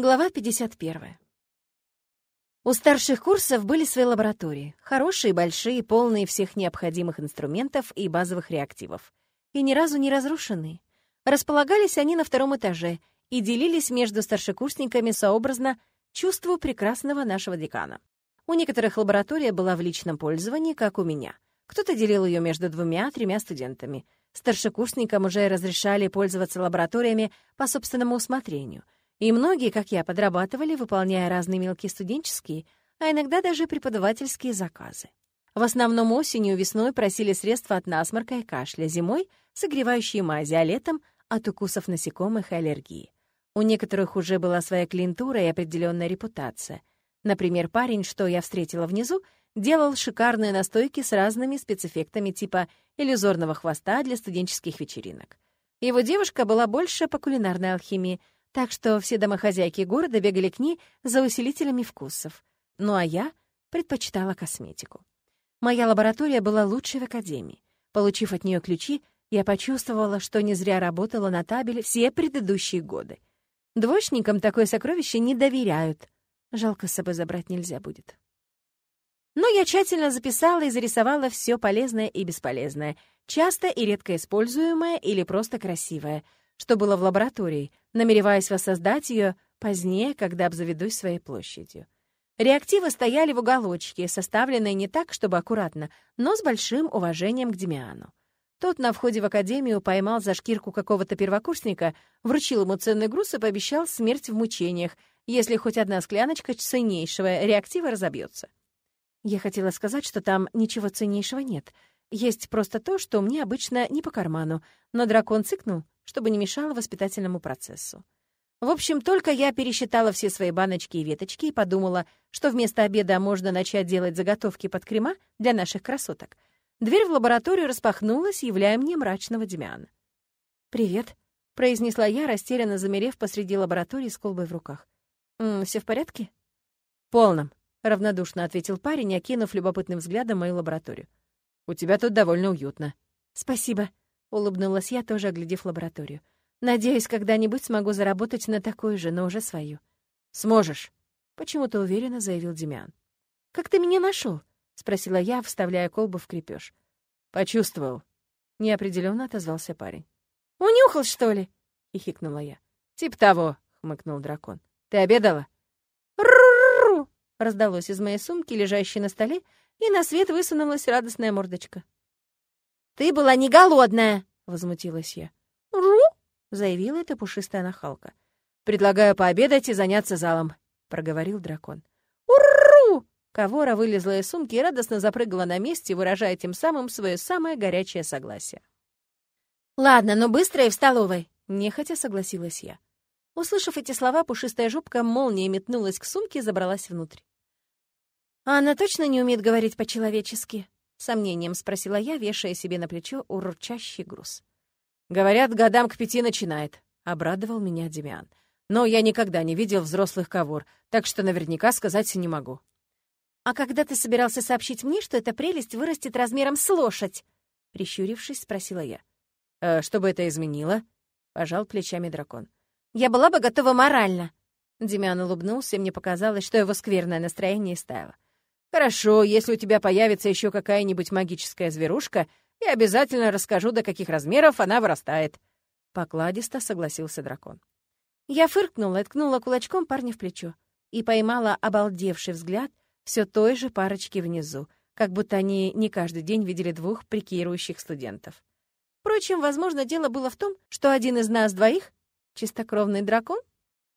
Глава 51. У старших курсов были свои лаборатории, хорошие, большие, полные всех необходимых инструментов и базовых реактивов, и ни разу не разрушенные. Располагались они на втором этаже и делились между старшекурсниками сообразно чувству прекрасного нашего декана. У некоторых лаборатория была в личном пользовании, как у меня. Кто-то делил ее между двумя-тремя студентами. Старшекурсникам уже разрешали пользоваться лабораториями по собственному усмотрению — и многие, как я, подрабатывали, выполняя разные мелкие студенческие, а иногда даже преподавательские заказы. В основном осенью и весной просили средства от насморка и кашля, зимой — согревающие мази, а летом — от укусов насекомых и аллергии. У некоторых уже была своя клиентура и определенная репутация. Например, парень, что я встретила внизу, делал шикарные настойки с разными спецэффектами типа иллюзорного хвоста для студенческих вечеринок. Его девушка была больше по кулинарной алхимии — так что все домохозяйки города бегали к ней за усилителями вкусов. Ну а я предпочитала косметику. Моя лаборатория была лучшей в академии. Получив от нее ключи, я почувствовала, что не зря работала на табеле все предыдущие годы. Двоечникам такое сокровище не доверяют. Жалко, с собой забрать нельзя будет. Но я тщательно записала и зарисовала все полезное и бесполезное, часто и редко используемое или просто красивое — что было в лаборатории, намереваясь воссоздать ее позднее, когда обзаведусь своей площадью. Реактивы стояли в уголочке, составленные не так, чтобы аккуратно, но с большим уважением к Демиану. Тот на входе в академию поймал за шкирку какого-то первокурсника, вручил ему ценный груз и пообещал смерть в мучениях, если хоть одна скляночка ценнейшего реактива разобьется. Я хотела сказать, что там ничего ценнейшего нет. Есть просто то, что мне обычно не по карману, но дракон цыкнул, чтобы не мешало воспитательному процессу. В общем, только я пересчитала все свои баночки и веточки и подумала, что вместо обеда можно начать делать заготовки под крема для наших красоток. Дверь в лабораторию распахнулась, являя мне мрачного Демиана. «Привет», — произнесла я, растерянно замерев посреди лаборатории с колбой в руках. «Все в порядке?» «Полном», — равнодушно ответил парень, окинув любопытным взглядом мою лабораторию. «У тебя тут довольно уютно». «Спасибо», — улыбнулась я, тоже оглядев лабораторию. «Надеюсь, когда-нибудь смогу заработать на такую же, но уже свою». «Сможешь», — почему-то уверенно заявил Демян. «Как ты меня нашел? спросила я, вставляя колбу в крепеж. «Почувствовал», — неопределенно отозвался парень. «Унюхал, что ли?» — хихикнула я. «Тип того», — хмыкнул дракон. «Ты обедала?» «Ру-ру-ру!» — раздалось из моей сумки, лежащей на столе, и на свет высунулась радостная мордочка. «Ты была не голодная!» — возмутилась я. «Ру!» — заявила эта пушистая нахалка. «Предлагаю пообедать и заняться залом», — проговорил дракон. «Урру!» Кавора вылезла из сумки и радостно запрыгала на месте, выражая тем самым свое самое горячее согласие. «Ладно, но быстро и в столовой», — нехотя согласилась я. Услышав эти слова, пушистая жопка молнией метнулась к сумке и забралась внутрь. «А она точно не умеет говорить по-человечески?» — сомнением спросила я, вешая себе на плечо урчащий груз. «Говорят, годам к пяти начинает», — обрадовал меня Демиан. «Но я никогда не видел взрослых ковор, так что наверняка сказать не могу». «А когда ты собирался сообщить мне, что эта прелесть вырастет размером с лошадь?» Прищурившись, спросила я. «Э, «Что бы это изменило?» — пожал плечами дракон. «Я была бы готова морально». Демиан улыбнулся, и мне показалось, что его скверное настроение стало. «Хорошо, если у тебя появится еще какая-нибудь магическая зверушка, я обязательно расскажу, до каких размеров она вырастает». Покладисто согласился дракон. Я фыркнула и ткнула кулачком парня в плечо и поймала обалдевший взгляд все той же парочки внизу, как будто они не каждый день видели двух прикирующих студентов. Впрочем, возможно, дело было в том, что один из нас двоих — чистокровный дракон,